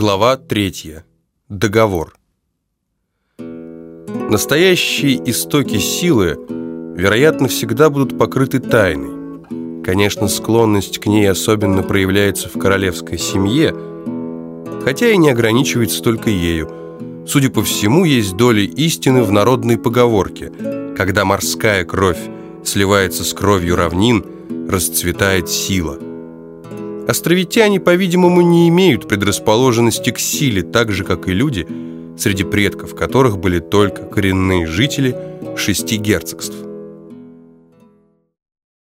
Глава 3. Договор. Настоящие истоки силы, вероятно, всегда будут покрыты тайной. Конечно, склонность к ней особенно проявляется в королевской семье, хотя и не ограничивается только ею. Судя по всему, есть доля истины в народной поговорке «Когда морская кровь сливается с кровью равнин, расцветает сила». Островитяне, по-видимому, не имеют предрасположенности к силе, так же, как и люди, среди предков которых были только коренные жители шести герцогств.